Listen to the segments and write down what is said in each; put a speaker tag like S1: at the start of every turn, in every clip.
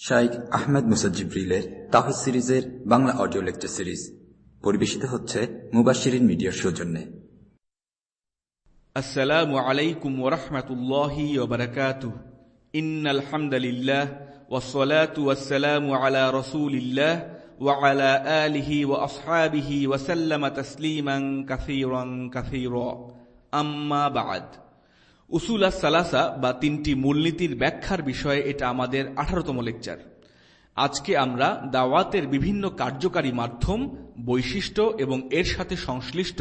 S1: শাইক আহমেদ মুসাজিব্রিলের তাহিদ সিরিজের Bangla audio lecture series পরিবেশিত হচ্ছে মুবাশিরিন মিডিয়ার সৌজন্যে
S2: আসসালামু আলাইকুম ওরহমতুল্লাহি ওবরাকাতু ইন্নাল হামদালিল্লাহ ওয়াসসালাতু ওয়াসসালামু আলা রাসূলিল্লাহ ওয়া আলা আলিহি ওয়া আসহাবিহি ওয়া সাল্লামা তাসলিমান কাসীরান কাসীরা। আম্মা বা'দ। উসুল সালাসা বা তিনটি মূলনীতির ব্যাখ্যার বিষয়ে এটা আমাদের আঠারোতম লেকচার আজকে আমরা দাওয়াতের বিভিন্ন কার্যকারী মাধ্যম বৈশিষ্ট্য এবং এর সাথে সংশ্লিষ্ট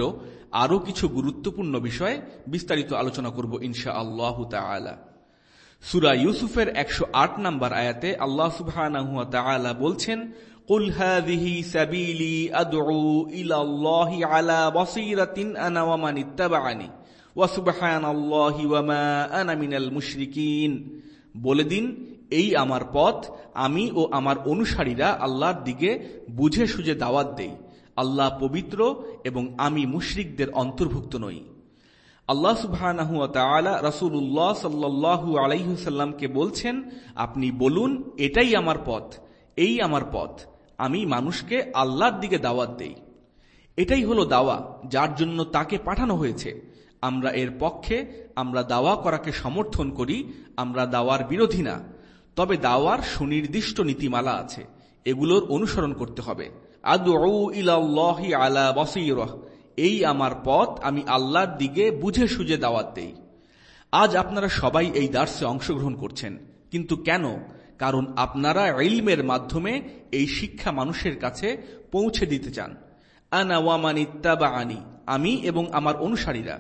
S2: আরও কিছু গুরুত্বপূর্ণ বিষয়ে বিস্তারিত আলোচনা করব ইনশা আল্লাহ সুরা ইউসুফের একশো আট নম্বর আয়াতে আল্লাহ সুবাহ বলছেন قل هذه سبيلي أدعو إلى الله على بصيرة أنا ومن اتبعني মুশরিকিন। বলে দিন, এই আমার পথ, আমি ও আমার অনুসারীরা আল্লাহর দিকে বুঝে সুঝে দাওয়াত দেই। আল্লাহ পবিত্র এবং আমি মুশরিকদের অন্তর্ভুক্ত নই। আল্লাহ সুবাহ রাসুল্লাহ সাল্লাহু আলাইসাল্লামকে বলছেন, আপনি বলুন, এটাই আমার পথ, এই আমার পথ, আমি মানুষকে আল্লাহর দিকে দাওয়াত দেই। এটাই হলো দাওয়া, যার জন্য তাকে পাঠানো হয়েছে। আমরা এর পক্ষে, আমরা দাওয়া করাকে সমর্থন করি, আমরা দাওয়ার বিরোধী না। তবে দাওয়ার সুনির্দিষ্ট নীতিমালা আছে, এগুলোর অনুসরণ করতে হবে। আলা এই আমার পথ আমি আল্লাহর দিকে বুঝে সুঝে দাওয়াত দেই। আজ আপনারা সবাই এই দার্সে অংশগ্রহণ করছেন, কিন্তু কেন? কারণ আপনারা ইলমের মাধ্যমে এই শিক্ষা মানুষের কাছে পৌঁছে দিতে চান। আনা ওয়ামান ইত্তাবা আনি আমি এবং আমার অনুসারীরা।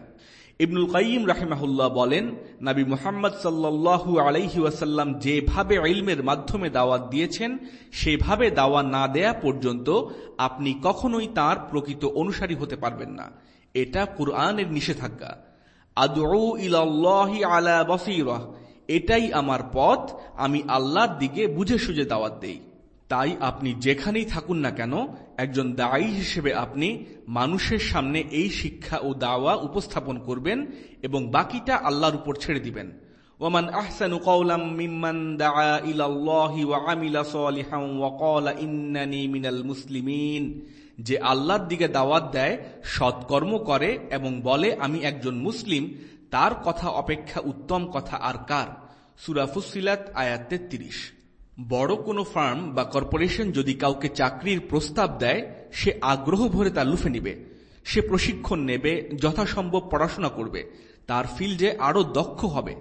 S2: ইবনুল কাইম রাহেমাহুল্লাহ বলেন, নাবি মুহাম্মদ সাল্লাহু আলাইহি ওয়াসাল্লাম যেভাবে ইলমের মাধ্যমে দাওয়াত দিয়েছেন, সেভাবে দাওয়া না দেয়া পর্যন্ত আপনি কখনোই তার প্রকৃত অনুসারী হতে পারবেন না। এটা কুরআনের নিষেধাজ্ঞা। আদৌ ইলাল্লাহি আলা বসিরহ। এটাই আমার পথ, আমি আল্লাহর দিকে বুঝে সুঝে দাওয়াত দেই। তাই আপনি যেখানেই থাকুন না কেন, একজন দায়ী হিসেবে আপনি মানুষের সামনে এই শিক্ষা ও দাওয়া উপস্থাপন করবেন এবং বাকিটা আল্লাহর উপর ছেড়ে দিবেন। ওমান আহসানু মিম্মান ইলাল্লাহি ওয়া ইন্নানি মিনাল যে আল্লাহর দিকে দাওয়াত দেয়, সৎকর্ম করে এবং বলে, আমি একজন মুসলিম, তার কথা অপেক্ষা উত্তম কথা আর কার? সূরা ফুসসিলাত আয়াত 33 বড় কোনো ফার্ম বা কর্পোরেশন যদি কাউকে চাকরির প্রস্তাব দেয়, সে আগ্রহ ভরে তা লুফে নিবে। সে প্রশিক্ষণ নেবে, যথাসম্ভব পড়াশোনা করবে। তার ফিল্ডে আরও দক্ষ হবে।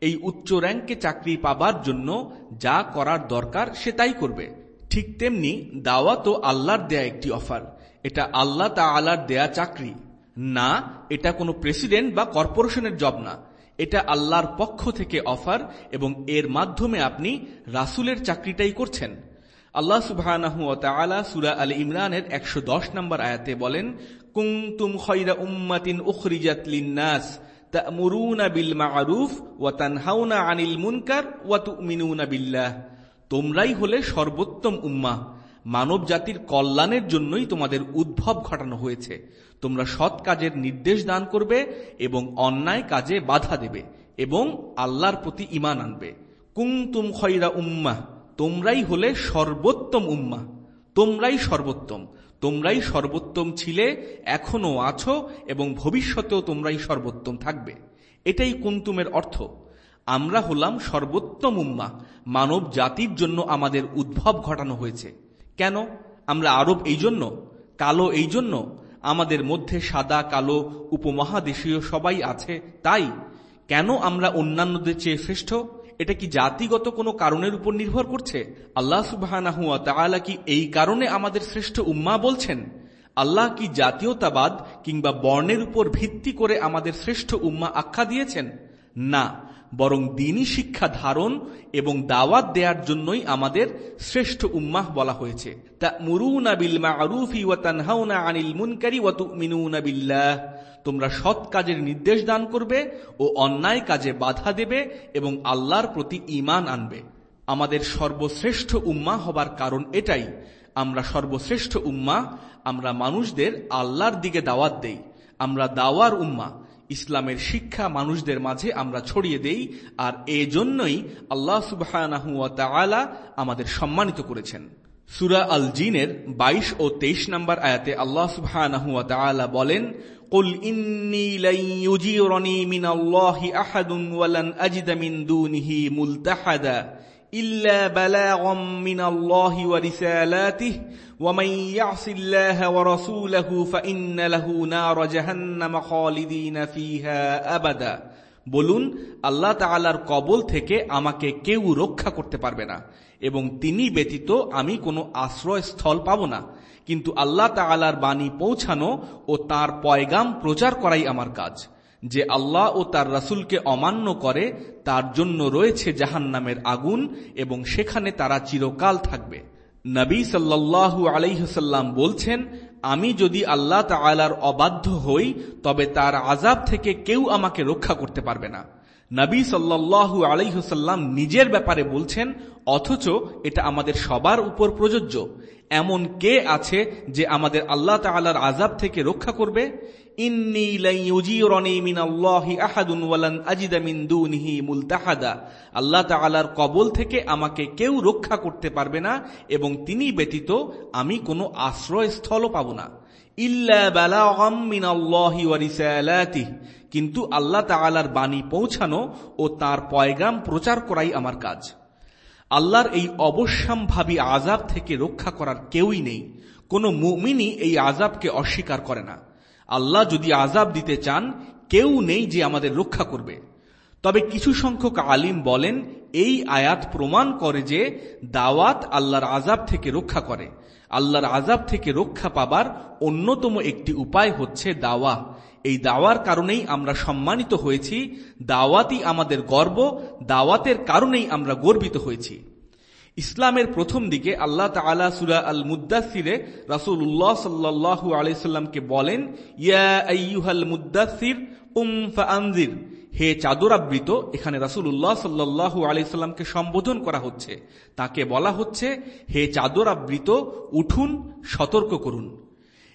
S2: এই উচ্চ র্যাঙ্কে চাকরি পাবার জন্য যা করার দরকার, সে তাই করবে। ঠিক তেমনি দাওয়া তো আল্লাহর দেয়া একটি অফার। এটা আল্লাহ তা আল্লাহর দেয়া চাকরি। না, এটা কোনো প্রেসিডেন্ট বা কর্পোরেশনের জব না। এটা আল্লাহর পক্ষ থেকে অফার এবং এর মাধ্যমে আপনি রাসুলের চাকরিটাই করছেন। আল্লাহ সুবাহ সুরা আল ইমরানের একশো দশ নম্বর আয়াতে বলেন কুংতুম খৈরা উম্মাতিন উখরিজাত লিন্নাস বিল আনিল মুনকার বিল্লাহ। তোমরাই হলে সর্বোত্তম উম্মাহ। মানব জাতির কল্যাণের জন্যই তোমাদের উদ্ভব ঘটানো হয়েছে। তোমরা সৎ কাজের নির্দেশ দান করবে এবং অন্যায় কাজে বাধা দেবে এবং আল্লাহর প্রতি ইমান আনবে। কুং তুম খৈরা উম্মা তোমরাই হলে সর্বোত্তম উম্মা তোমরাই সর্বোত্তম তোমরাই সর্বোত্তম ছিলে এখনও আছো এবং ভবিষ্যতেও তোমরাই সর্বোত্তম থাকবে। এটাই কুন্তুমের অর্থ। আমরা হলাম সর্বোত্তম উম্মা মানব জাতির জন্য আমাদের উদ্ভব ঘটানো হয়েছে। কেন? আমরা আরব এই জন্য কালো এই জন্য আমাদের মধ্যে সাদা, কালো উপমহাদেশীয় সবাই আছে, তাই কেন আমরা অন্যান্যদের চেয়ে শ্রেষ্ঠ? এটা কি জাতিগত কোনো কারণের উপর নির্ভর করছে? আল্লাহ সুবাহ কি এই কারণে আমাদের শ্রেষ্ঠ উম্মা বলছেন? আল্লাহ কি জাতীয়তাবাদ কিংবা বর্ণের উপর ভিত্তি করে আমাদের শ্রেষ্ঠ উম্মা আখ্যা দিয়েছেন? না। বরং দিনই শিক্ষা ধারণ এবং দাওয়াত দেওয়ার জন্যই আমাদের শ্রেষ্ঠ উম্মাহ বলা হয়েছে। তা মুরুনা বিল মারুফি ওয়া আনিল মুনকারি ওয়া তুমিনুনা বিল্লাহ। তোমরা সৎ কাজের নির্দেশ দান করবে ও অন্যায় কাজে বাধা দেবে এবং আল্লাহর প্রতি ইমান আনবে। আমাদের সর্বশ্রেষ্ঠ উম্মা হবার কারণ এটাই, আমরা সর্বশ্রেষ্ঠ উম্মা আমরা মানুষদের আল্লাহর দিকে দাওয়াত দেই, আমরা দাওয়ার উম্মা ইসলামের শিক্ষা মানুষদের মাঝে আমরা ছড়িয়ে দেই আর এজন্যই আল্লাহ সুবাহ আমাদের সম্মানিত করেছেন সুরা আল জিনের ২২ ও ২৩ নম্বর আয়াতে আল্লাহ সুবাহ বলেন قل إني لن يجيرني من الله أحد ولن أجد من دونه ملتحدا إلا بلاغا من الله ورسالاته ومن يعص الله ورسوله فإن له نار جهنم خالدين فيها أبدا বলুন আল্লাহ তাআলার কবল থেকে আমাকে কেউ রক্ষা করতে পারবে না এবং তিনি ব্যতীত আমি কোনো আশ্রয়স্থল পাব না কিন্তু আল্লাহ তালার বাণী পৌঁছানো ও তার পয়গাম প্রচার করাই আমার কাজ যে আল্লাহ ও তার রাসুলকে অমান্য করে তার জন্য রয়েছে জাহান নামের আগুন এবং সেখানে তারা চিরকাল থাকবে নবী সাল্লাহু আলাইহসাল্লাম বলছেন, আমি যদি আল্লাহ তালার অবাধ্য হই, তবে তার আজাব থেকে কেউ আমাকে রক্ষা করতে পারবে না। নবী সাল্লাহু আলাইহসাল্লাম নিজের ব্যাপারে বলছেন, অথচ এটা আমাদের সবার উপর প্রযোজ্য। এমন কে আছে যে আমাদের আল্লাহ তালার আজাব থেকে রক্ষা করবে? আল্লাহ তালার কবল থেকে আমাকে কেউ রক্ষা করতে পারবে না এবং তিনি ব্যতীত আমি কোনো আশ্রয়স্থলও পাব না। কিন্তু আল্লাহ তালার বাণী পৌঁছানো ও তার পয়গাম প্রচার করাই আমার কাজ। আল্লাহর এই অবশ্যামভাবী আজাব থেকে রক্ষা করার কেউই নেই। কোনো মুমিনই এই আজাবকে অস্বীকার করে না। আল্লাহ যদি আজাব দিতে চান, কেউ নেই যে আমাদের রক্ষা করবে। তবে কিছু সংখ্যক আলিম বলেন, এই আয়াত প্রমাণ করে যে দাওয়াত আল্লাহর আজাব থেকে রক্ষা করে। আল্লাহর আজাব থেকে রক্ষা পাবার অন্যতম একটি উপায় হচ্ছে দাওয়া। এই দাওয়ার কারণেই আমরা সম্মানিত হয়েছি, দাওয়াতই আমাদের গর্ব, দাওয়াতের কারণেই আমরা গর্বিত হয়েছি। ইসলামের প্রথম দিকে আল্লাহ তালা সুরা আল মুদাসিরে রাসুল উল্লাহ সাল্লাহ আলাইসাল্লামকে বলেন, ইয়া মুদাসির উম হে চাদরাবৃত, এখানে রাসুল উল্লাহ সাল্লাহু আলাইসাল্লামকে সম্বোধন করা হচ্ছে। তাকে বলা হচ্ছে, হে চাদরাবৃত, উঠুন, সতর্ক করুন।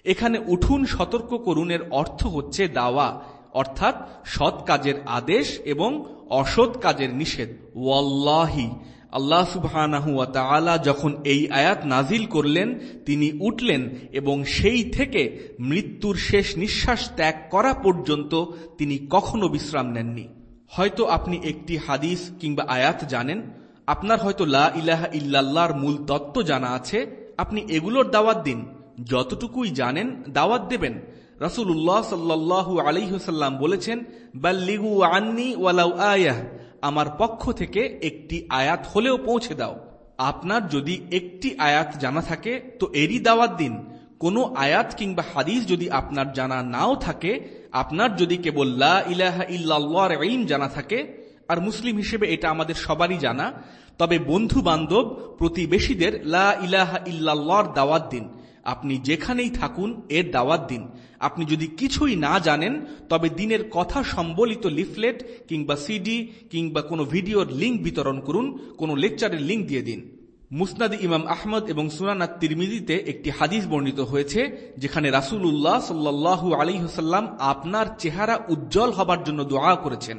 S2: এখানে উঠুন, সতর্ক করুনের অর্থ হচ্ছে দাওয়া, অর্থাৎ সৎ কাজের আদেশ এবং অসৎ কাজের নিষেধ। ওয়াল্লাহি! আল্লাহ সুবহানাহু যখন এই আয়াত নাজিল করলেন, তিনি উঠলেন এবং সেই থেকে মৃত্যুর শেষ নিঃশ্বাস ত্যাগ করা পর্যন্ত তিনি কখনো বিশ্রাম নেননি। হয়তো আপনি একটি হাদিস কিংবা আয়াত জানেন, আপনার হয়তো লা ইলাহা ইল্লাল্লাহর মূল তত্ত্ব জানা আছে, আপনি এগুলোর দাওয়াত দিন, যতটুকুই জানেন দাওয়াত দেবেন। উল্লাহ সাল্লাহ আলিহাসাল্লাম বলেছেন, বাল্লিগু আন্নি ওয়ালাউ আয়াহ। আমার পক্ষ থেকে একটি আয়াত হলেও পৌঁছে দাও। আপনার যদি একটি আয়াত জানা থাকে, তো এরই দাওয়াত দিন। কোনো আয়াত কিংবা হাদিস যদি আপনার জানা নাও থাকে, আপনার যদি কেবল লা ইলাহা ইল্লাল্লাহর ইলম জানা থাকে, আর মুসলিম হিসেবে এটা আমাদের সবারই জানা, তবে বন্ধু বান্ধব প্রতিবেশীদের লা ইলাহা ইল্লাল্লাহর দাওয়াত দিন। আপনি যেখানেই থাকুন, এর দাওয়াত দিন। আপনি যদি কিছুই না জানেন, তবে দিনের কথা সম্বলিত লিফলেট কিংবা সিডি কিংবা কোনো ভিডিওর লিঙ্ক বিতরণ করুন, কোনো লেকচারের লিঙ্ক দিয়ে দিন। মুসনাদ ইমাম আহমদ এবং সুনানা তিরমিদিতে একটি হাদিস বর্ণিত হয়েছে, যেখানে রাসুল উল্লাহ সাল্লাহু আলী হুসাল্লাম আপনার চেহারা উজ্জ্বল হবার জন্য দোয়া করেছেন।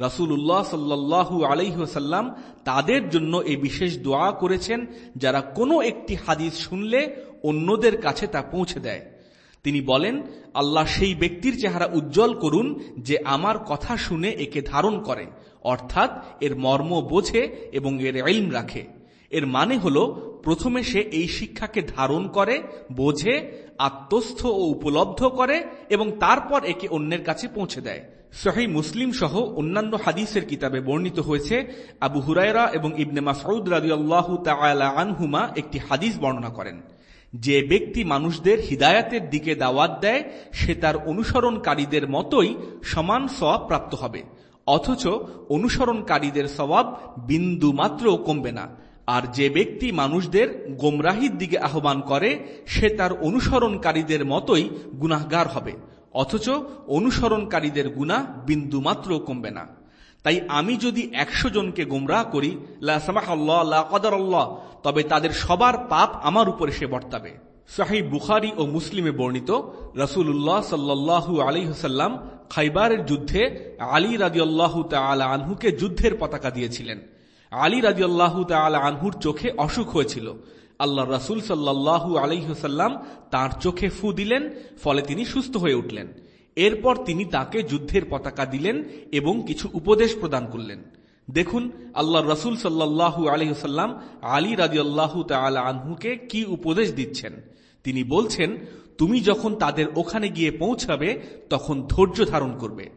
S2: রাসুল্লাহ সাল্লাহু আলাইসাল্লাম তাদের জন্য এই বিশেষ দোয়া করেছেন, যারা কোনো একটি হাদিস শুনলে অন্যদের কাছে তা পৌঁছে দেয়। তিনি বলেন, আল্লাহ সেই ব্যক্তির চেহারা উজ্জ্বল করুন যে আমার কথা শুনে একে ধারণ করে, অর্থাৎ এর মর্ম বোঝে এবং এর এলম রাখে। এর মানে হল, প্রথমে সে এই শিক্ষাকে ধারণ করে, বোঝে, আত্মস্থ ও উপলব্ধ করে এবং তারপর একে অন্যের কাছে পৌঁছে দেয়। সহি মুসলিম সহ অন্যান্য হাদিসের কিতাবে বর্ণিত হয়েছে, আবু হুরায়রা এবং ইবনে মাসউদ রাজিউল্লাহু তাআলা আনহুমা একটি হাদিস বর্ণনা করেন। যে ব্যক্তি মানুষদের হিদায়াতের দিকে দাওয়াত দেয়, সে তার অনুসরণকারীদের মতোই সমান সওয়াব প্রাপ্ত হবে। অথচ অনুসরণকারীদের স্বভাব বিন্দু মাত্র কমবে না। আর যে ব্যক্তি মানুষদের গোমরাহির দিকে আহ্বান করে, সে তার অনুসরণকারীদের মতোই গুনাহগার হবে। অথচ অনুসরণকারীদের গুণা বিন্দু মাত্র কমবে না। তাই আমি যদি একশো জনকে গুমরাহ করি তবে তাদের সবার পাপ আমার উপরে সে বর্তাবে। শাহী বুখারি ও মুসলিমে বর্ণিত রসুল্লাহ সাল্লু আলী হুসাল্লাম খাইবারের যুদ্ধে আলী রাজিউল্লাহ তালা আনহুকে যুদ্ধের পতাকা দিয়েছিলেন। আলী রাজিউল্লাহ তালা আনহুর চোখে অসুখ হয়েছিল। আল্লাহ রাসুল সাল্লাহু আলহ্লাম তার চোখে ফু দিলেন, ফলে তিনি সুস্থ হয়ে উঠলেন। এরপর তিনি তাকে যুদ্ধের পতাকা দিলেন এবং কিছু উপদেশ প্রদান করলেন। দেখুন আল্লাহ রসুল সাল্লাহু আলহ্লাম আলী রাজি আল্লাহ তালা আনহুকে কি উপদেশ দিচ্ছেন? তিনি বলছেন, তুমি যখন তাদের ওখানে গিয়ে পৌঁছাবে, তখন ধৈর্য ধারণ করবে।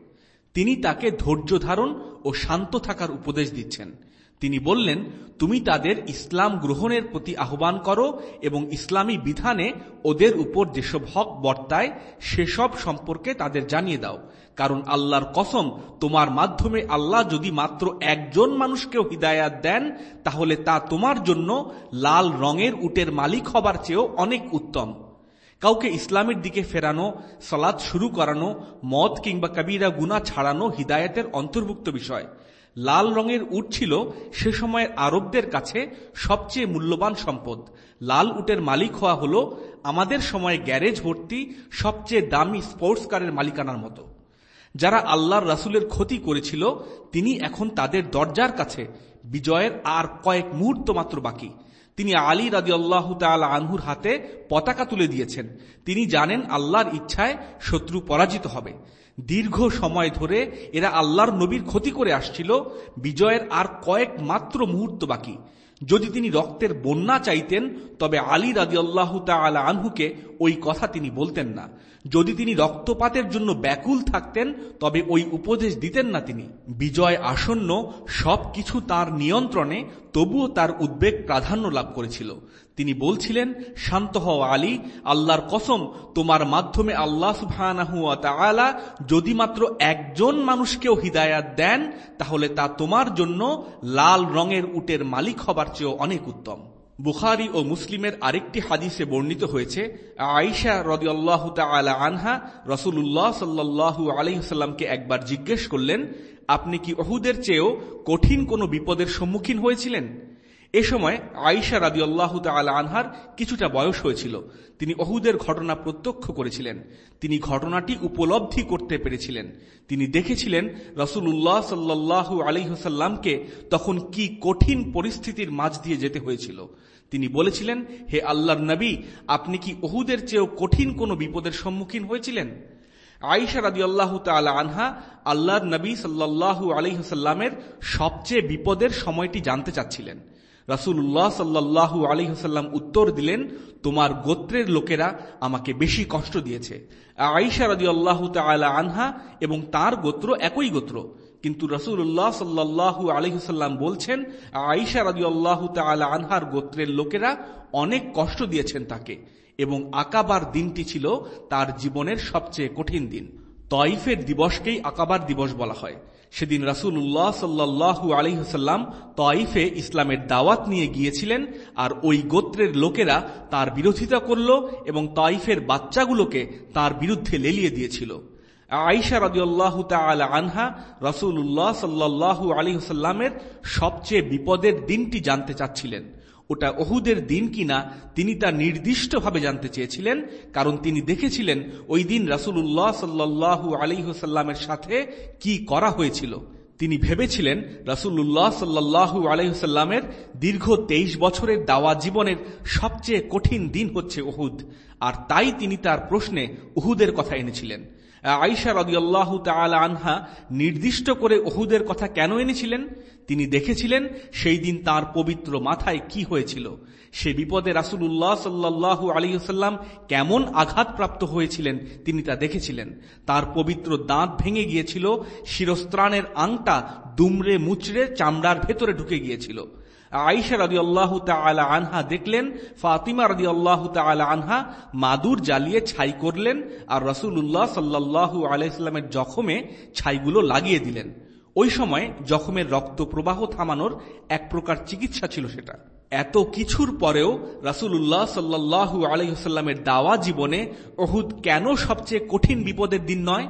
S2: তিনি তাকে ধৈর্য ধারণ ও শান্ত থাকার উপদেশ দিচ্ছেন। তিনি বললেন, তুমি তাদের ইসলাম গ্রহণের প্রতি আহ্বান করো এবং ইসলামী বিধানে ওদের উপর যেসব হক বর্তায়, সেসব সম্পর্কে তাদের জানিয়ে দাও। কারণ আল্লাহর কসম, তোমার মাধ্যমে আল্লাহ যদি মাত্র একজন মানুষকেও হিদায়াত দেন, তাহলে তা তোমার জন্য লাল রঙের উটের মালিক হবার চেয়েও অনেক উত্তম। কাউকে ইসলামের দিকে ফেরানো সলাদ শুরু করানো, মদ কিংবা কবিরা গুনা ছাড়ানো হিদায়তের অন্তর্ভুক্ত বিষয়। লাল রঙের উট ছিল সে সময়ের আরবদের কাছে সবচেয়ে মূল্যবান সম্পদ। লাল উটের মালিক হওয়া হল আমাদের সময়ে গ্যারেজ ভর্তি সবচেয়ে দামি স্পোর্টস কারের মালিকানার মতো। যারা আল্লাহর রাসুলের ক্ষতি করেছিল, তিনি এখন তাদের দরজার কাছে বিজয়ের আর কয়েক মুহূর্ত মাত্র বাকি। তিনি আলী রাজি আল্লাহ আনহুর হাতে পতাকা তুলে দিয়েছেন। তিনি জানেন আল্লাহর ইচ্ছায় শত্রু পরাজিত হবে। দীর্ঘ সময় ধরে এরা আল্লাহর নবীর ক্ষতি করে আসছিল। বিজয়ের আর কয়েক মাত্র মুহূর্ত বাকি। যদি তিনি রক্তের বন্যা চাইতেন, তবে আলী রাজি আল্লাহ আনহুকে ওই কথা তিনি বলতেন না। যদি তিনি রক্তপাতের জন্য ব্যাকুল থাকতেন, তবে ওই উপদেশ দিতেন না তিনি। বিজয় আসন্ন সবকিছু তার নিয়ন্ত্রণে, তবুও তার উদ্বেগ প্রাধান্য লাভ করেছিল। তিনি বলছিলেন, শান্ত হও আলী, আল্লাহর কসম, তোমার মাধ্যমে আল্লাহ সুবাহ যদি মাত্র একজন মানুষকেও হিদায়াত দেন, তাহলে তা তোমার জন্য লাল রঙের উটের মালিক হবার চেয়েও অনেক উত্তম। বুখারি ও মুসলিমের আরেকটি হাদিসে বর্ণিত হয়েছে আইসা রদিয়াল্লাহ তালা আনহা রসুল্লাহ সাল্লাহ আলহিহাল্লামকে একবার জিজ্ঞেস করলেন, আপনি কি অহুদের চেয়েও কঠিন কোনো বিপদের সম্মুখীন হয়েছিলেন? এ সময় আইসা রাদি আল্লাহ তাল আনহার কিছুটা বয়স হয়েছিল। তিনি অহুদের ঘটনা প্রত্যক্ষ করেছিলেন। তিনি ঘটনাটি উপলব্ধি করতে পেরেছিলেন। তিনি দেখেছিলেন রসুল রসুল্লাহ সাল্লাহ আলিহসাল্লামকে তখন কি কঠিন পরিস্থিতির মাঝ দিয়ে যেতে হয়েছিল। তিনি বলেছিলেন, হে আল্লাহর নবী, আপনি কি অহুদের চেয়েও কঠিন কোনো বিপদের সম্মুখীন হয়েছিলেন? আইসা রাদি আল্লাহ আনহা আল্লাহর নবী সাল্লাহু আলহিহসাল্লামের সবচেয়ে বিপদের সময়টি জানতে চাচ্ছিলেন। রাসুল্লাহ সাল্লাহু আলহিহসাল্লাম উত্তর দিলেন, তোমার গোত্রের লোকেরা আমাকে বেশি কষ্ট দিয়েছে। আইসা রাজি আল্লাহ তালা আনহা এবং তার গোত্র একই গোত্র। কিন্তু রসুল্লাহ সাল্লাহু আলহিহসাল্লাম বলছেন আইসা রাজি আল্লাহ তালা আনহার গোত্রের লোকেরা অনেক কষ্ট দিয়েছেন তাকে এবং আকাবার দিনটি ছিল তার জীবনের সবচেয়ে কঠিন দিন। তয়ফের দিবসকেই আকাবার দিবস বলা হয়। সেদিন রাসুল্লাহ সাল্লাহু আলিহাসাল্লাম তয়ফে ইসলামের দাওয়াত নিয়ে গিয়েছিলেন আর ওই গোত্রের লোকেরা তার বিরোধিতা করল এবং তয়ফের বাচ্চাগুলোকে তার বিরুদ্ধে লেলিয়ে দিয়েছিল। আইসা রাজিউল্লাহ তালা আনহা রসুল্লাহ সাল্লাহু আলিহাসাল্লামের সবচেয়ে বিপদের দিনটি জানতে চাচ্ছিলেন। ওটা অহুদের দিন কিনা তিনি তা নির্দিষ্টভাবে জানতে চেয়েছিলেন, কারণ তিনি দেখেছিলেন ওই দিন রাসুল্লাহ সাল্লাহু আলিহসাল্লামের সাথে কি করা হয়েছিল। তিনি ভেবেছিলেন রাসুল্লাহ সাল্লাহু আলহিহসাল্লামের দীর্ঘ তেইশ বছরের দাওয়া জীবনের সবচেয়ে কঠিন দিন হচ্ছে ওহুদ, আর তাই তিনি তার প্রশ্নে উহুদের কথা এনেছিলেন। আইসা রদিয়াল্লাহ তালা আনহা নির্দিষ্ট করে ওহুদের কথা কেন এনেছিলেন? তিনি দেখেছিলেন সেই দিন তার পবিত্র মাথায় কি হয়েছিল। সে বিপদে রাসুল্লাহ সাল্লাহু আলিহাল্লাম কেমন আঘাতপ্রাপ্ত হয়েছিলেন তিনি তা দেখেছিলেন। তার পবিত্র দাঁত ভেঙে গিয়েছিল, শিরস্ত্রাণের আংটা দুমড়ে মুচড়ে চামড়ার ভেতরে ঢুকে গিয়েছিল। আইসা রাজি আল্লাহ তালা আনহা দেখলেন, ফাতিমা রাজি আল্লাহ তালা আনহা মাদুর জ্বালিয়ে ছাই করলেন আর রসুল্লাহ সাল্লাহু আলাইস্লামের জখমে ছাইগুলো লাগিয়ে দিলেন। ওই সময় জখমের রক্ত প্রবাহ থামানোর এক প্রকার চিকিৎসা ছিল সেটা। এত কিছুর পরেও রাসুল্লাহ সাল্লাহু আলহিহাল্লামের দাওয়া জীবনে অহুদ কেন সবচেয়ে কঠিন বিপদের দিন নয়?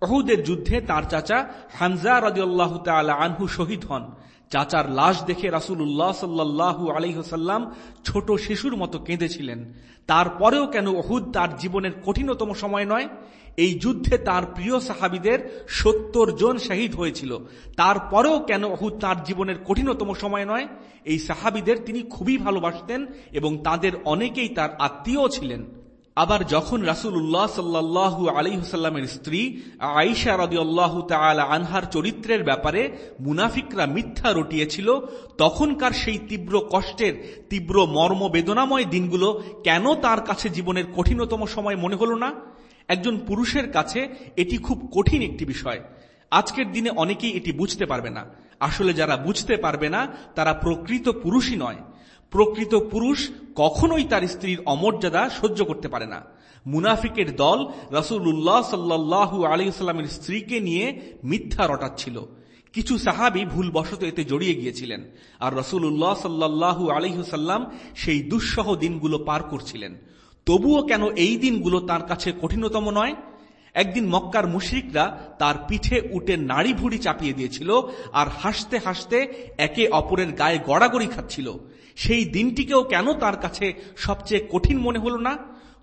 S2: অহুদের যুদ্ধে তার চাচা হানজা রাজিউল্লাহ তালা আনহু শহীদ হন। চাচার লাশ দেখে রাসুল্লাহ সাল্লাহু আলহ্লাম ছোট শিশুর মতো কেঁদেছিলেন। তারপরেও কেন ওহুদ তার জীবনের কঠিনতম সময় নয়? এই যুদ্ধে তার প্রিয় সাহাবিদের সত্তর জন শহীদ হয়েছিল। তারপরেও কেন ওহুদ তার জীবনের কঠিনতম সময় নয়? এই সাহাবিদের তিনি খুবই ভালোবাসতেন এবং তাদের অনেকেই তার আত্মীয় ছিলেন। আবার যখন রাসুল্লাহ সাল্লাহু আলিহসাল্লামের স্ত্রী আইসা রদিউল্লাহ তালা আনহার চরিত্রের ব্যাপারে মুনাফিকরা মিথ্যা রটিয়েছিল, তখনকার সেই তীব্র কষ্টের, তীব্র মর্ম বেদনাময় দিনগুলো কেন তার কাছে জীবনের কঠিনতম সময় মনে হল না? একজন পুরুষের কাছে এটি খুব কঠিন একটি বিষয়। আজকের দিনে অনেকেই এটি বুঝতে পারবে না। আসলে যারা বুঝতে পারবে না, তারা প্রকৃত পুরুষই নয়। প্রকৃত পুরুষ কখনোই তার স্ত্রীর অমর্যাদা সহ্য করতে পারে না। মুনাফিকের দল রসুল্লাহ সাল্লাহু আলিয়াল্লামের স্ত্রীকে নিয়ে মিথ্যা রটাচ্ছিল। কিছু সাহাবি ভুলবশত এতে জড়িয়ে গিয়েছিলেন আর রসুল্লাহ সাল্লাহু আলিহসাল্লাম সেই দুঃসহ দিনগুলো পার করছিলেন। তবুও কেন এই দিনগুলো তার কাছে কঠিনতম নয়? একদিন মক্কার মুশরিকরা তার পিঠে উঠে নাড়ি ভুড়ি চাপিয়ে দিয়েছিল আর হাসতে হাসতে একে অপরের গায়ে গড়াগড়ি খাচ্ছিল। সেই দিনটিকেও কেন তার কাছে সবচেয়ে কঠিন মনে হল না?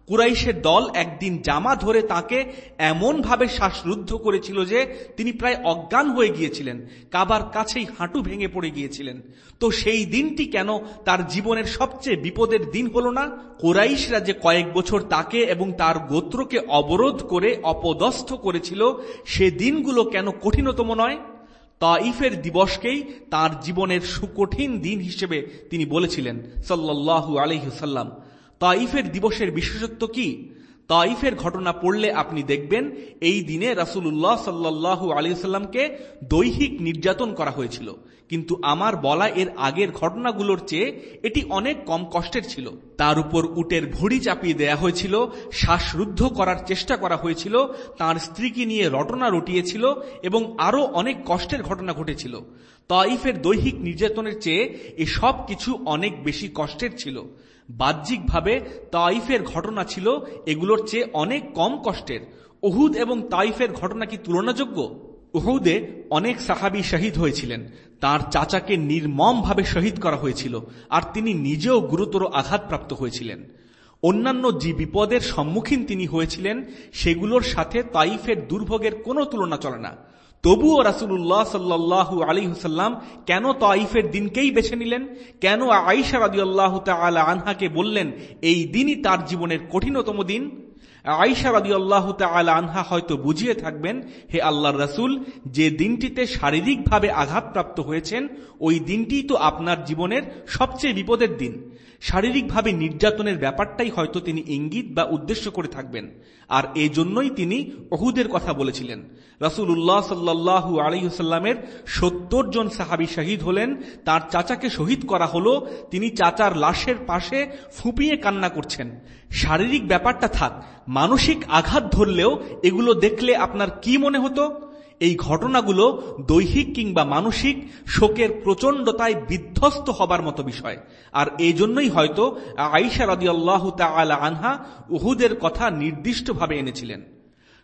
S2: কুরাইশের দল একদিন জামা ধরে তাকে এমনভাবে শ্বাসরুদ্ধ করেছিল যে তিনি প্রায় অজ্ঞান হয়ে গিয়েছিলেন, কাবার কাছেই হাঁটু ভেঙে পড়ে গিয়েছিলেন। তো সেই দিনটি কেন তার জীবনের সবচেয়ে বিপদের দিন হল না? কোরাইশরা যে কয়েক বছর তাকে এবং তার গোত্রকে অবরোধ করে অপদস্থ করেছিল, সে দিনগুলো কেন কঠিনতম নয়? তাইফের দিবসকেই তার জীবনের সুকঠিন দিন হিসেবে তিনি বলেছিলেন সাল্লাহু আলহ্লাম তাইফের দিবসের বিশেষত্ব কি? তাইফের ঘটনা পড়লে আপনি দেখবেন, এই দিনে রাসুল্লাহ সাল্লাহু আলিয়াল্লামকে দৈহিক নির্যাতন করা হয়েছিল। কিন্তু আমার বলা এর আগের ঘটনাগুলোর চেয়ে এটি অনেক কম কষ্টের ছিল। তার উপর উটের ভড়ি চাপিয়ে দেয়া হয়েছিল, শ্বাসরুদ্ধ করার চেষ্টা করা হয়েছিল, তার স্ত্রীকে নিয়ে রটনা রটিয়েছিল এবং আরও অনেক কষ্টের ঘটনা ঘটেছিল। তাইফের দৈহিক নির্যাতনের চেয়ে এসব কিছু অনেক বেশি কষ্টের ছিল। বাহ্যিকভাবে তাইফের ঘটনা ছিল এগুলোর চেয়ে অনেক কম কষ্টের। ওহুদ এবং তাইফের ঘটনা কি তুলনাযোগ্য? উহুদে অনেক সাহাবি শহীদ হয়েছিলেন। তার চাচাকে নির্মমভাবে শহীদ করা হয়েছিল আর তিনি নিজেও গুরুতর আঘাতপ্রাপ্ত হয়েছিলেন। অন্যান্য যে বিপদের সম্মুখীন তিনি হয়েছিলেন, সেগুলোর সাথে তাইফের দুর্ভোগের কোনো তুলনা চলে না। তবুও রাসুল্লাহ সাল্লাহ আলী হুসাল্লাম কেন তাইফের দিনকেই বেছে নিলেন? কেন আইসা রাজি আল্লাহ আনহাকে বললেন, এই দিনই তার জীবনের কঠিনতম দিন আইসা রাদি আল্লাহ আনহা হয়তো বুঝিয়ে থাকবেন, হে আল্লাহ রাসুল, যে দিনটিতে শারীরিকভাবে আঘাতপ্রাপ্ত হয়েছেন, ওই দিনটি তো আপনার জীবনের সবচেয়ে বিপদের দিন। শারীরিকভাবে নির্যাতনের ব্যাপারটাই হয়তো তিনি ইঙ্গিত বা উদ্দেশ্য করে থাকবেন। আর এই জন্যই তিনি অহুদের কথা বলেছিলেন। রাসুল উল্লাহ সাল্লাহু আলহিসাল্লামের সত্তর জন সাহাবি শহীদ হলেন, তার চাচাকে শহীদ করা হলো, তিনি চাচার লাশের পাশে ফুপিয়ে কান্না করছেন। শারীরিক ব্যাপারটা থাক মানসিক আঘাত ধরলেও এগুলো দেখলে আপনার কি মনে হতো? এই ঘটনাগুলো দৈহিক কিংবা মানসিক শোকের প্রচণ্ডতায় বিধ্বস্ত হবার মতো বিষয়। আর এই জন্যই হয়তো আইসা রাদিয়াল্লাহ তালা আনহা উহুদের কথা নির্দিষ্টভাবে এনেছিলেন।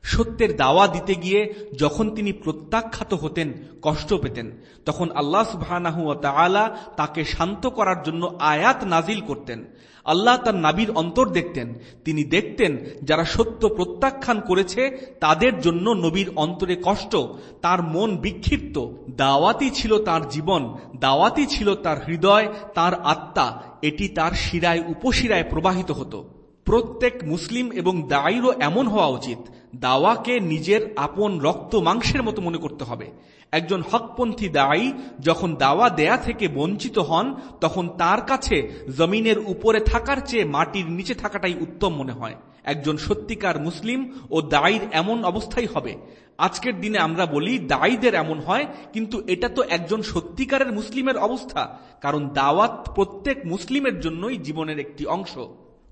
S2: সত্যের দাওয়া দিতে গিয়ে যখন তিনি প্রত্যাখ্যাত হতেন, কষ্ট পেতেন, তখন আল্লাহ সুবাহ তাকে শান্ত করার জন্য আয়াত নাজিল করতেন। আল্লাহ তার নাবির অন্তর দেখতেন। তিনি দেখতেন যারা সত্য প্রত্যাখ্যান করেছে, তাদের জন্য নবীর অন্তরে কষ্ট, তার মন বিক্ষিপ্ত। দাওয়াতি ছিল তার জীবন দাওয়াতি ছিল তার হৃদয়, তার আত্মা। এটি তার শিরায়, উপশিরায় প্রবাহিত হতো। প্রত্যেক মুসলিম এবং দায়ীরও এমন হওয়া উচিত, দাওয়াকে নিজের আপন রক্ত মাংসের মতো মনে করতে হবে। একজন হকপন্থী দায়ী যখন দাওয়া দেয়া থেকে বঞ্চিত হন, তখন তার কাছে জমিনের উপরে থাকার চেয়ে মাটির নিচে থাকাটাই উত্তম মনে হয়। একজন সত্যিকার মুসলিম ও দায়ীর এমন অবস্থাই হবে। আজকের দিনে আমরা বলি, দায়ীদের এমন হয়, কিন্তু এটা তো একজন সত্যিকারের মুসলিমের অবস্থা, কারণ দাওয়াত প্রত্যেক মুসলিমের জন্যই জীবনের একটি অংশ।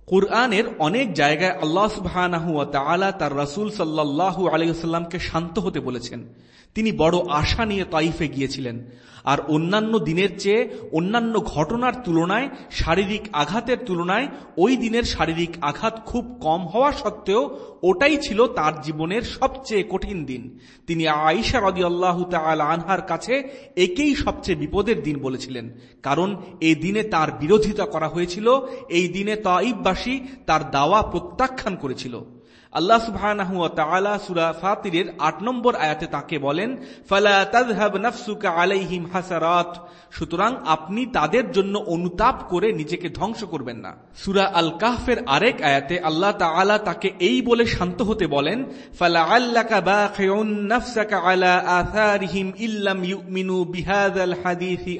S2: কুরআনের অনেক জায়গায় আল্লাহ সুবাহ তার রাসুল সাল্লাহ আলাইসাল্লামকে শান্ত হতে বলেছেন। তিনি বড় আশা নিয়ে তাইফে গিয়েছিলেন। আর অন্যান্য দিনের চেয়ে অন্যান্য ঘটনার তুলনায়, শারীরিক আঘাতের তুলনায় ওই দিনের শারীরিক আঘাত খুব কম হওয়া সত্ত্বেও ওটাই ছিল তার জীবনের সবচেয়ে কঠিন দিন। তিনি আইসা রদি আল্লাহ আনহার কাছে একেই সবচেয়ে বিপদের দিন বলেছিলেন। কারণ এই দিনে তার বিরোধিতা করা হয়েছিল, এই দিনে তাইববাসী তার দাওয়া প্রত্যাখ্যান করেছিল। আল্লাহ তাআলা সূরা ফাতিরের 8 নম্বর আয়াতে তাকে বলেন, ফালা আলাইহিম সুতরাং আপনি তাদের জন্য অনুতাপ করে নিজেকে ধ্বংস করবেন না। সূরা আল কাহফের আরেক আয়াতে আল্লাহ তাআলা তাকে এই বলে শান্ত হতে বলেন, ফালা আল্লাকা আলা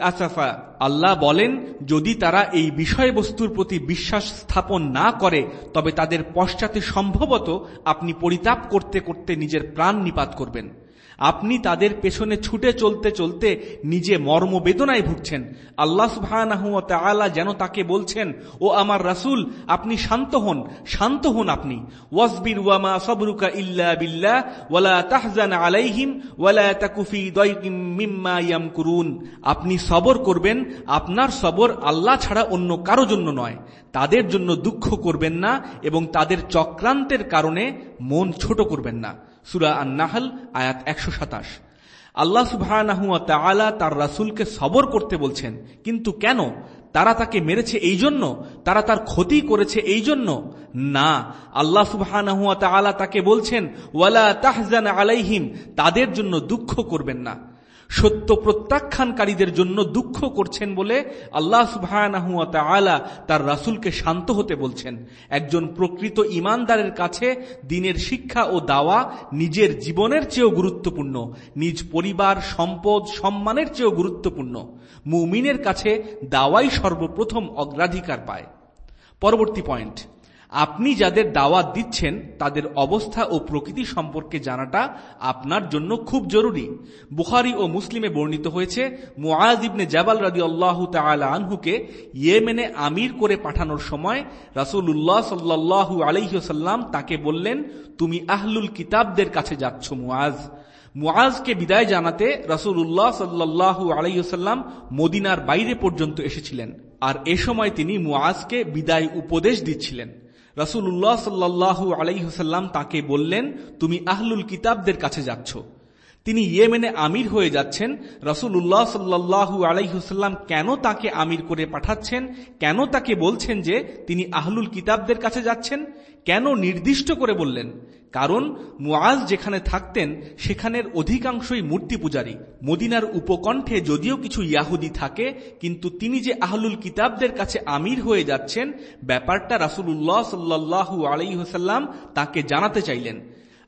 S2: আসাফা। আল্লাহ বলেন, যদি তারা এই বিষয়বস্তুর প্রতি বিশ্বাস স্থাপন না করে, তবে তাদের পশ্চাতে সম্ভবত আপনি পরিতাপ করতে করতে নিজের প্রাণ নিপাত করবেন। আপনি তাদের পেছনে ছুটে চলতে চলতে নিজে মর্মবেদনায় ভুগছেন। আল্লাহ সুবাহ যেন তাকে বলছেন, ও আমার রাসুল, আপনি শান্ত হন শান্ত হন আপনি। ওয়াসবির ওয়ামা সবরুকা ইল্লা বিল্লাহ ওয়ালা তাহজান আলাইহিম ওয়ালা তাকুফি মিম্মা ইয়ামকুরুন। আপনি সবর করবেন, আপনার সবর আল্লাহ ছাড়া অন্য কারও জন্য নয়। তাদের জন্য দুঃখ করবেন না এবং তাদের চক্রান্তের কারণে মন ছোট করবেন না। সুরা আন নাহাল আয়াত একশো সাতাশ। আল্লাহ সুবাহ তার রাসুলকে সবর করতে বলছেন, কিন্তু কেন? তারা তাকে মেরেছে এই জন্য তারা তার ক্ষতি করেছে এই জন্য না, আল্লাহ সুবাহ তাকে বলছেন, ওয়ালা তাহজান আলাইহিম, তাদের জন্য দুঃখ করবেন না। সত্য প্রত্যাখ্যানকারীদের জন্য দুঃখ করছেন বলে আল্লাহ সুবাহ তার রাসুলকে শান্ত হতে বলছেন। একজন প্রকৃত ইমানদারের কাছে দিনের শিক্ষা ও দাওয়া নিজের জীবনের চেয়েও গুরুত্বপূর্ণ, নিজ পরিবার, সম্পদ, সম্মানের চেয়েও গুরুত্বপূর্ণ। মুমিনের কাছে দাওয়াই সর্বপ্রথম অগ্রাধিকার পায়। পরবর্তী পয়েন্ট। আপনি যাদের দাওয়াত দিচ্ছেন, তাদের অবস্থা ও প্রকৃতি সম্পর্কে জানাটা আপনার জন্য খুব জরুরি। বুখারি ও মুসলিমে বর্ণিত হয়েছে মুআজ ইবনে জাবাল রাদি আল্লাহ আনহুকে ইয়েমেনে আমির করে পাঠানোর সময় রাসুল্লাহ সাল্লাহু আলহ্লাম তাকে বললেন, তুমি আহলুল কিতাবদের কাছে যাচ্ছ মুআজ মুআজকে বিদায় জানাতে রাসুল্লাহ সাল্লাহু আলাইসাল্লাম মদিনার বাইরে পর্যন্ত এসেছিলেন। আর এ সময় তিনি মুআজকে বিদায় উপদেশ দিচ্ছিলেন। রাসুল্লাহ সাল্লাহু আলাইহসাল্লাম তাকে বললেন, তুমি আহলুল কিতাবদের কাছে যাচ্ছ। তিনি ইয়েমেনে আমির হয়ে যাচ্ছেন। রসুল্লাহ সাল্লাহু আলাইহুসাল্লাম কেন তাকে আমির করে পাঠাচ্ছেন? কেন তাকে বলছেন যে তিনি আহলুল কিতাবদের কাছে যাচ্ছেন? কেন নির্দিষ্ট করে বললেন? কারণ মুআজ যেখানে থাকতেন, সেখানের অধিকাংশই মূর্তি পূজারী। মদিনার উপকণ্ঠে যদিও কিছু ইয়াহুদি থাকে, কিন্তু তিনি যে আহলুল কিতাবদের কাছে আমির হয়ে যাচ্ছেন, ব্যাপারটা রাসুল্লাহ সাল্লাহু আলাইহসাল্লাম তাকে জানাতে চাইলেন।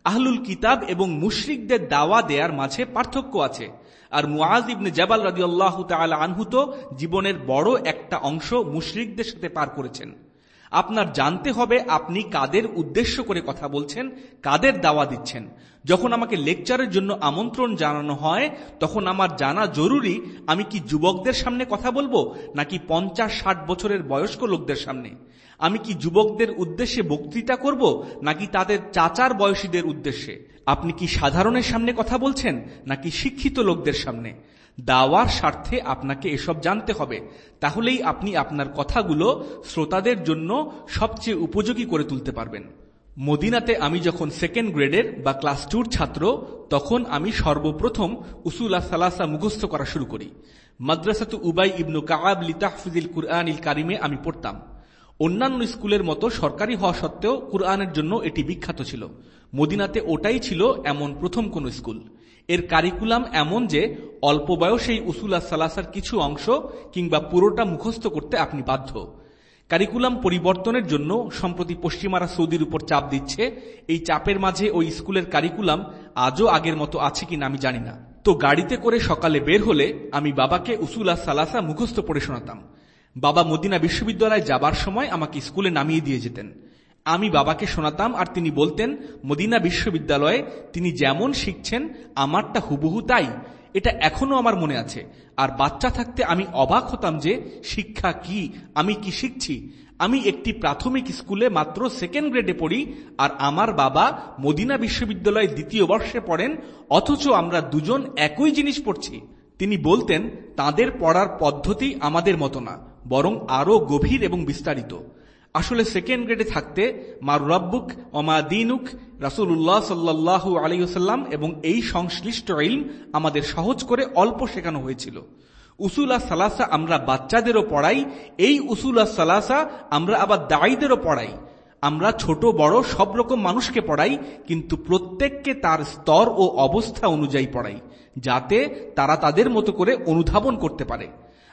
S2: আহলুল কিতাব এবং মুশরিকদের দাওয়া দেয়ার মাঝে পার্থক্য আছে। আর মুআজ ইবনে জাবাল রাজি আল্লাহ আনহু তো জীবনের বড় একটা অংশ মুশরিকদের সাথে পার করেছেন। আপনার জানতে হবে আপনি কাদের উদ্দেশ্য করে কথা বলছেন, কাদের দাওয়া দিচ্ছেন। যখন আমাকে লেকচারের জন্য আমন্ত্রণ জানানো হয়, তখন আমার জানা জরুরি আমি কি যুবকদের সামনে কথা বলব, নাকি পঞ্চাশ ষাট বছরের বয়স্ক লোকদের সামনে? আমি কি যুবকদের উদ্দেশ্যে বক্তৃতা করব, নাকি তাদের চাচার বয়সীদের উদ্দেশ্যে? আপনি কি সাধারণের সামনে কথা বলছেন, নাকি শিক্ষিত লোকদের সামনে? দাওয়ার স্বার্থে আপনাকে এসব জানতে হবে। তাহলেই আপনি আপনার কথাগুলো শ্রোতাদের জন্য সবচেয়ে উপযোগী করে তুলতে পারবেন। মদিনাতে আমি যখন সেকেন্ড গ্রেডের বা ক্লাস টুর ছাত্র, তখন আমি সর্বপ্রথম উসুলা সালাসা মুখস্থ করা শুরু করি। মাদ্রাসাত উবাই ইবনু কাব লিতাহফিজিল কুরআন ইল কারিমে আমি পড়তাম। অন্যান্য স্কুলের মতো সরকারি হওয়া সত্ত্বেও কুরআনের জন্য এটি বিখ্যাত ছিল। মদিনাতে ওটাই ছিল এমন প্রথম কোন স্কুল। এর কারিকুলাম এমন যে, অল্প বয়সেই উসুলা সালাসার কিছু অংশ কিংবা পুরোটা মুখস্থ করতে আপনি বাধ্য। কারিকুলাম পরিবর্তনের জন্য সম্প্রতি পশ্চিমারা সৌদির উপর চাপ দিচ্ছে। এই চাপের মাঝে ওই স্কুলের কারিকুলাম আজও আগের মতো আছে কিনা আমি জানি না। তো গাড়িতে করে সকালে বের হলে আমি বাবাকে উসুলা সালাসা মুখস্থ পড়ে শোনাতাম। বাবা মদিনা বিশ্ববিদ্যালয়ে যাবার সময় আমাকে স্কুলে নামিয়ে দিয়ে যেতেন। আমি বাবাকে শোনাতাম আর তিনি বলতেন, মদিনা বিশ্ববিদ্যালয়ে তিনি যেমন শিখছেন, আমারটা হুবহু তাই। এটা এখনও আমার মনে আছে। আর বাচ্চা থাকতে আমি অবাক হতাম যে, শিক্ষা কি? আমি কি শিখছি? আমি একটি প্রাথমিক স্কুলে মাত্র সেকেন্ড গ্রেডে পড়ি, আর আমার বাবা মদিনা বিশ্ববিদ্যালয়ে দ্বিতীয় বর্ষে পড়েন, অথচ আমরা দুজন একই জিনিস পড়ছি। তিনি বলতেন, তাদের পড়ার পদ্ধতি আমাদের মতো না। বরং আরও গভীর এবং বিস্তারিত। আসলে সেকেন্ড গ্রেডে থাকতে মার রব্বুক অমা দিনুক রাসুল্লাহ সাল্লাহু আলাইসাল্লাম এবং এই সংশ্লিষ্ট ইলম আমাদের সহজ করে অল্প শেখানো হয়েছিল। উসুলা সালাসা আমরা বাচ্চাদেরও পড়াই, এই উসুলা সালাসা আমরা আবার দায়ীদেরও পড়াই। আমরা ছোট, বড় সব রকম মানুষকে পড়াই, কিন্তু প্রত্যেককে তার স্তর ও অবস্থা অনুযায়ী পড়াই, যাতে তারা তাদের মতো করে অনুধাবন করতে পারে।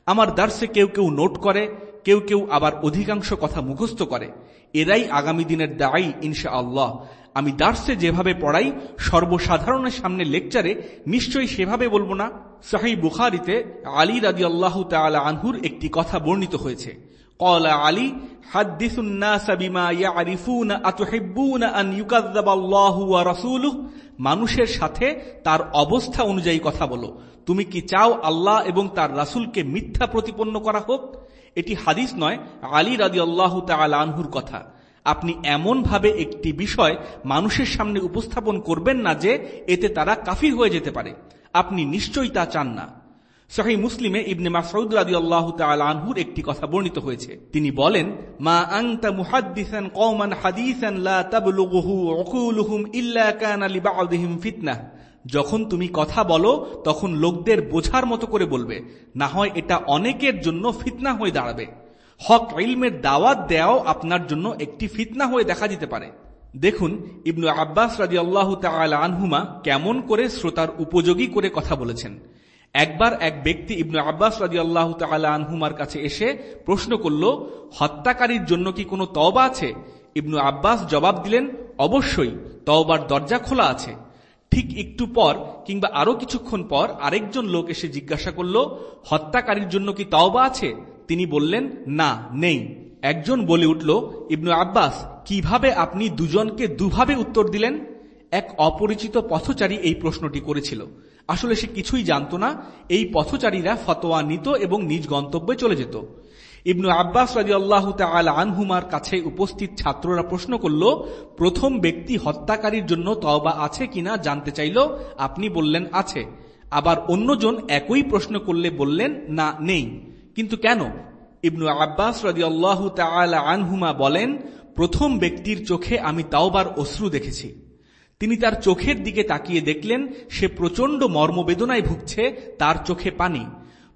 S2: আমার দার্সে কেউ কেউ নোট করে, কেউ কেউ আবার অধিকাংশ কথা মুখস্থ করে। এরাই আগামী দিনের দায়ী ইনশা আল্লাহ আমি দার্সে যেভাবে পড়াই, সর্বসাধারণের সামনে লেকচারে নিশ্চয়ই সেভাবে বলব না। সাহি বুখারিতে আলী রাজি আল্লাহ আনহুর একটি কথা বর্ণিত হয়েছে। কলা আলী মানুষের সাথে তার অবস্থা অনুযায়ী কথা বলো। তুমি কি চাও আল্লাহ এবং তার রাসুলকে মিথ্যা প্রতিপন্ন করা হোক? এটি হাদিস নয়, আলী রাজি আল্লাহ আনহুর কথা। আপনি এমনভাবে একটি বিষয় মানুষের সামনে উপস্থাপন করবেন না যে এতে তারা কাফির হয়ে যেতে পারে। আপনি নিশ্চয়ই তা চান না। সহি মুসলিমে ইবনে মাসউদ রাজি আল্লাহ আনহুর একটি কথা বর্ণিত হয়েছে। তিনি বলেন, মা আংতা মুহাদ্দিসান কওমান হাদিসান লা তাবলুগুহু উকুলুহুম ইল্লা কানা লিবা'দিহিম ফিতনাহ। যখন তুমি কথা বলো, তখন লোকদের বোঝার মতো করে বলবে। না হয় এটা অনেকের জন্য ফিতনা হয়ে দাঁড়াবে। হক ইলমের দাওয়াত দেওয়াও আপনার জন্য একটি ফিতনা হয়ে দেখা দিতে পারে। দেখুন, ইবনু আব্বাস রাজি আল্লাহ আনহুমা কেমন করে শ্রোতার উপযোগী করে কথা বলেছেন। একবার এক ব্যক্তি ইবনু আব্বাস রাজি আল্লাহ আনহুমার কাছে এসে প্রশ্ন করল, হত্যাকারীর জন্য কি কোনো তওবা আছে? ইবনু আব্বাস জবাব দিলেন, অবশ্যই, তওবার দরজা খোলা আছে। ঠিক একটু পর কিংবা আরও কিছুক্ষণ পর আরেকজন লোক এসে জিজ্ঞাসা করল, হত্যাকারীর জন্য কি তওবা আছে? তিনি বললেন, না, নেই। একজন বলে উঠল, ইবনু আব্বাস, কীভাবে আপনি দুজনকে দুভাবে উত্তর দিলেন? এক অপরিচিত পথচারী এই প্রশ্নটি করেছিল। আসলে সে কিছুই জানত না। এই পথচারীরা ফতোয়া নিত এবং নিজ গন্তব্যে চলে যেত। ইবনু আব্বাস রাজি আল্লাহ আনহুমার কাছে উপস্থিত ছাত্ররা প্রশ্ন করল, প্রথম ব্যক্তি হত্যাকারীর জন্য তওবা আছে কিনা জানতে চাইল, আপনি বললেন আছে। আবার অন্যজন একই প্রশ্ন করলে বললেন, না, নেই। কিন্তু কেন? ইবনু আব্বাস রাজি আল্লাহ আনহুমা বলেন, প্রথম ব্যক্তির চোখে আমি তাওবার অশ্রু দেখেছি। তিনি তার চোখের দিকে তাকিয়ে দেখলেন, সে প্রচণ্ড মর্মবেদনায় ভুগছে, তার চোখে পানি।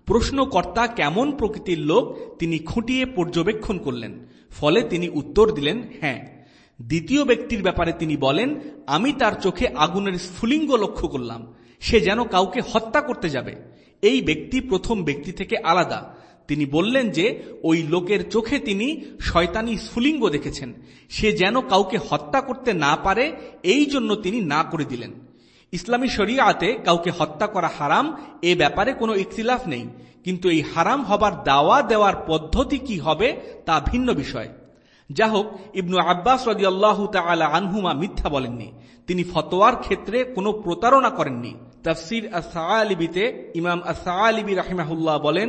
S2: প্রশ্নকর্তা কেমন প্রকৃতির লোক তিনি খুঁটিয়ে পর্যবেক্ষণ করলেন। ফলে তিনি উত্তর দিলেন হ্যাঁ। দ্বিতীয় ব্যক্তির ব্যাপারে তিনি বলেন, আমি তার চোখে আগুনের স্ফুলিঙ্গ লক্ষ্য করলাম। সে যেন কাউকে হত্যা করতে যাবে। এই ব্যক্তি প্রথম ব্যক্তি থেকে আলাদা। তিনি বললেন যে, ওই লোকের চোখে তিনি শয়তানি স্ফুলিঙ্গ দেখেছেন। সে যেন কাউকে হত্যা করতে না পারে, এই জন্য তিনি না করে দিলেন। ইসলামী শরিয়াতে কাউকে হত্যা করা হারাম, এ ব্যাপারে কোনো ইখতিলাফ নেই। কিন্তু এই হারাম হবার দাওয়া দেওয়ার পদ্ধতি কি হবে, তা ভিন্ন বিষয়। যা হোক ইবনু আব্বাস রাজি আল্লাহ আনহুমা মিথ্যা বলেননি। তিনি ফতোয়ার ক্ষেত্রে কোনো প্রতারণা করেননি। তাফসির আসাআলিবিতে ইমাম আসাআলিবি রাহিমাহুল্লাহ বলেন,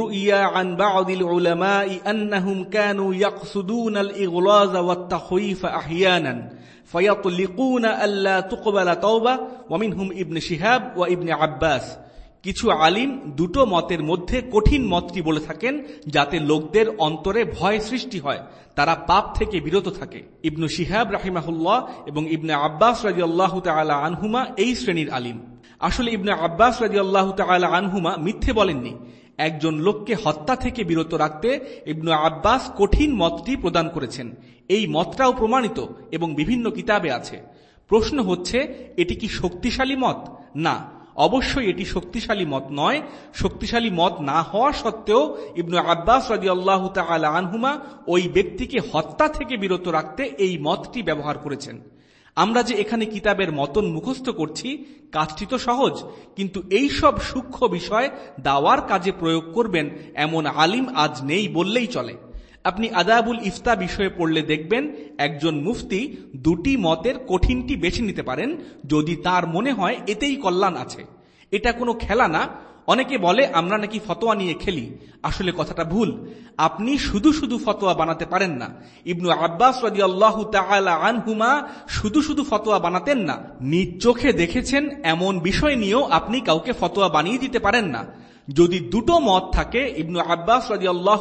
S2: রুইয়া আন বাদিল উলামা আন্নাহুম কানু ইয়াকসুদুন আল ইগলাজ ওয়াত তাখউইফ আহয়ানান ফায়াতলিকুন আল্লা তুকবালা তাওবা, ওয়া মিনহুম ইবনে শিহাব ওয়া ইবনে আব্বাস। কিছু আলিম দুটো মতের মধ্যে কঠিন মতটি বলে থাকেন, যাতে লোকদের অন্তরে ভয় সৃষ্টি হয়। তারা পাপ থেকে বিরত থাকে। ইবনু শিহাব রাহিমাহুল্লাহ এবং ইবনে আব্বাস রাজিউল্লাহ তালা আনহুমা এই শ্রেণির আলিম। আসলে ইবনে আব্বাস রাজি আল্লাহ আনহুমা মিথ্যে বলেননি। একজন লোককে হত্যা থেকে বিরত রাখতে ইবনু আব্বাস কঠিন মতটি প্রদান করেছেন। এই মতটাও প্রমাণিত এবং বিভিন্ন কিতাবে আছে। প্রশ্ন হচ্ছে, এটি কি শক্তিশালী মত? না, অবশ্যই এটি শক্তিশালী মত নয়। শক্তিশালী মত না হওয়া সত্ত্বেও ইবনু আব্বাস রাজি আল্লাহ আনহুমা ওই ব্যক্তিকে হত্যা থেকে বিরত রাখতে এই মতটি ব্যবহার করেছেন। আমরা যে এখানে কিতাবের মতন মুখস্থ করছি, কাজটি তো সহজ, কিন্তু এই সব সূক্ষ্ম বিষয় দাওয়ার কাজে প্রয়োগ করবেন এমন আলিম আজ নেই বললেই চলে। আপনি আদাবুল ইফতা বিষয়ে পড়লে দেখবেন, একজন মুফতি দুটি মতের কঠিনটি বেছে নিতে পারেন, যদি তার মনে হয় এতেই কল্যাণ আছে। এটা কোনো খেলা না অনেকে বলে, আমরা নাকি ফতোয়া নিয়ে খেলি। আসলে কথাটা ভুল। আপনি শুধু শুধু ফতোয়া বানাতে পারেন না। ইবনু আব্বাস রাজি আল্লাহ আনহুমা শুধু শুধু ফতোয়া বানাতেন না। নিজ চোখে দেখেছেন, এমন বিষয় নিয়েও আপনি কাউকে ফতোয়া বানিয়ে দিতে পারেন না। যদি দুটো মত থাকে, ইবনু আব্বাস রাজি আল্লাহ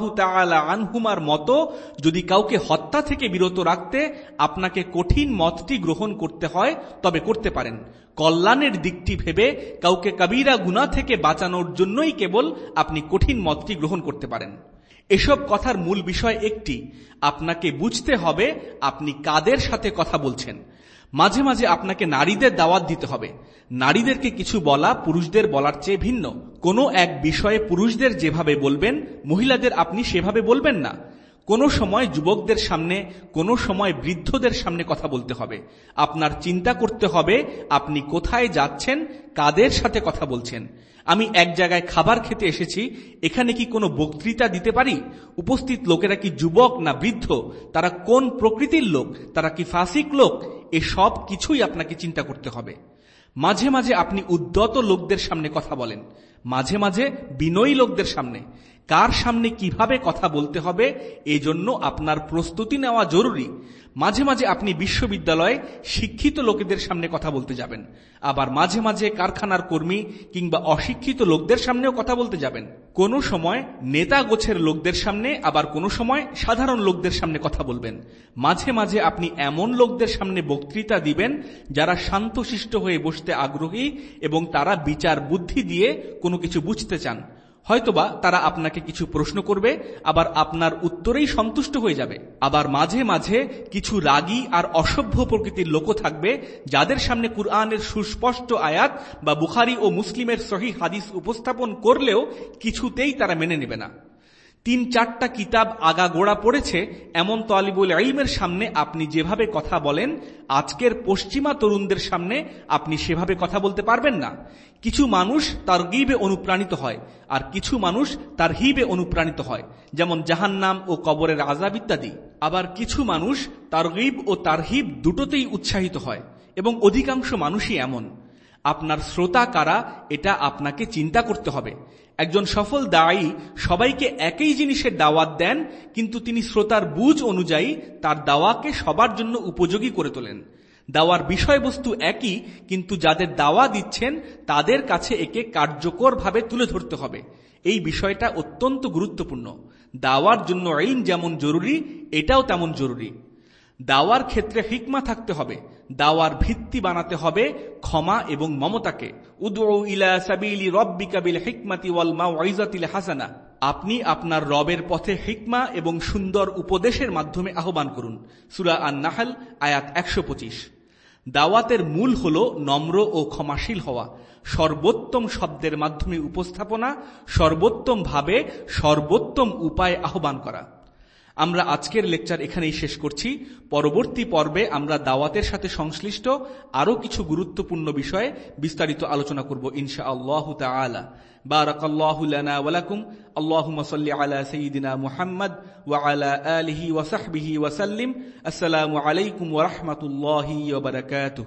S2: আনহুমার মতো, যদি কাউকে হত্যা থেকে বিরত রাখতে আপনাকে কঠিন মতটি গ্রহণ করতে হয়, তবে করতে পারেন। কল্যাণের দিকটি ভেবে কাউকে কবিরা গুনা থেকে বাঁচানোর জন্যই কেবল আপনি কঠিন মতটি গ্রহণ করতে পারেন। এসব কথার মূল বিষয় একটি, আপনাকে বুঝতে হবে আপনি কাদের সাথে কথা বলছেন। মাঝে মাঝে আপনাকে নারীদের দাওয়াত দিতে হবে। নারীদেরকে কিছু বলা পুরুষদের বলার চেয়ে ভিন্ন। কোনো এক বিষয়ে পুরুষদের যেভাবে বলবেন, মহিলাদের আপনি সেভাবে বলবেন না। কোনো সময় যুবকদের সামনে, কোনো সময় বৃদ্ধদের সামনে কথা বলতে হবে। আপনার চিন্তা করতে হবে, আপনি কোথায় যাচ্ছেন, কাদের সাথে কথা বলছেন। আমি এক জায়গায় খাবার খেতে এসেছি, এখানে কি কোনো বক্তৃতা দিতে পারি? উপস্থিত লোকেরা কি যুবক না বৃদ্ধ? তারা কোন প্রকৃতির লোক? তারা কি ফাসিক লোক? এ সব কিছুই আপনাকে চিন্তা করতে হবে। মাঝে মাঝে আপনি উদ্যত লোকদের সামনে কথা বলেন। মাঝে মাঝে বিনয়ী লোকদের সামনে। কার সামনে কীভাবে কথা বলতে হবে, এজন্য আপনার প্রস্তুতি নেওয়া জরুরি। মাঝে মাঝে আপনি বিশ্ববিদ্যালয়ে শিক্ষিত লোকেদের সামনে কথা বলতে যাবেন। আবার মাঝে মাঝে কারখানার কর্মী কিংবা অশিক্ষিত লোকদের সামনেও কথা বলতে যাবেন। কোনো সময় নেতা গোছের লোকদের সামনে, আবার কোনো সময় সাধারণ লোকদের সামনে কথা বলবেন। মাঝে মাঝে আপনি এমন লোকদের সামনে বক্তৃতা দিবেন, যারা শান্তশিষ্ট হয়ে বসতে আগ্রহী এবং তারা বিচার বুদ্ধি দিয়ে কোনো কিছু বুঝতে চান। হয়তোবা তারা আপনাকে কিছু প্রশ্ন করবে, আবার আপনার উত্তরেই সন্তুষ্ট হয়ে যাবে। আবার মাঝে মাঝে কিছু রাগী আর অসভ্য প্রকৃতির লোকও থাকবে, যাদের সামনে কুরআনের সুস্পষ্ট আয়াত বা বুখারি ও মুসলিমের সহি হাদিস উপস্থাপন করলেও কিছুতেই তারা মেনে নেবে না। তিন চারটা কিতাব আগা গোড়া পড়েছে, এমন তলিবুল ইলমের সামনে আপনি যেভাবে কথা বলেন, আজকের পশ্চিমা তরুণদের সামনে আপনি সেভাবে কথা বলতে পারবেন না। কিছু মানুষ তার গিবে অনুপ্রাণিত হয়, আর কিছু মানুষ তার হিবে অনুপ্রাণিত হয়, যেমন জাহান্নাম ও কবরের আজাব ইত্যাদি। আবার কিছু মানুষ তার গিব ও তার হিব দুটোতেই উৎসাহিত হয়, এবং অধিকাংশ মানুষই এমন। আপনার শ্রোতা কারা, এটা আপনাকে চিন্তা করতে হবে। একজন সফল দায়ী সবাইকে একই জিনিসের দাওয়াত দেন, কিন্তু তিনি শ্রোতার বুঝ অনুযায়ী তার দাওয়াকে সবার জন্য উপযোগী করে তোলেন। দাওয়ার বিষয়বস্তু একই, কিন্তু যাদের দাওয়া দিচ্ছেন, তাদের কাছে একে কার্যকরভাবে তুলে ধরতে হবে। এই বিষয়টা অত্যন্ত গুরুত্বপূর্ণ। দাওয়ার জন্য আইন যেমন জরুরি, এটাও তেমন জরুরি। দাওয়ার ক্ষেত্রে হিকমা থাকতে হবে। দাওয়ার ভিত্তি বানাতে হবে ক্ষমা এবং মমতাকে। হাসানা। আপনি আপনার রবের পথে হিকমা এবং সুন্দর উপদেশের মাধ্যমে আহ্বান করুন। সুরা আন নাহাল আয়াত একশো পঁচিশ। দাওয়াতের মূল হল নম্র ও ক্ষমাশীল হওয়া। সর্বোত্তম শব্দের মাধ্যমে উপস্থাপনা, সর্বোত্তম ভাবে, সর্বোত্তম উপায় আহ্বান করা। আমরা আজকের লেকচার এখানেই শেষ করছি পরবর্তী পর্বে আমরা দাওয়াতের সাথে সংশ্লিষ্ট আরও কিছু গুরুত্বপূর্ণ বিষয়ে বিস্তারিত আলোচনা করব ইনশা আল্লাহ তালা بارك الله لنا ولكم اللهم صل على سيدنا محمد وعلى آله وصحبه وسلم السلام عليكم ورحمة الله وبركاته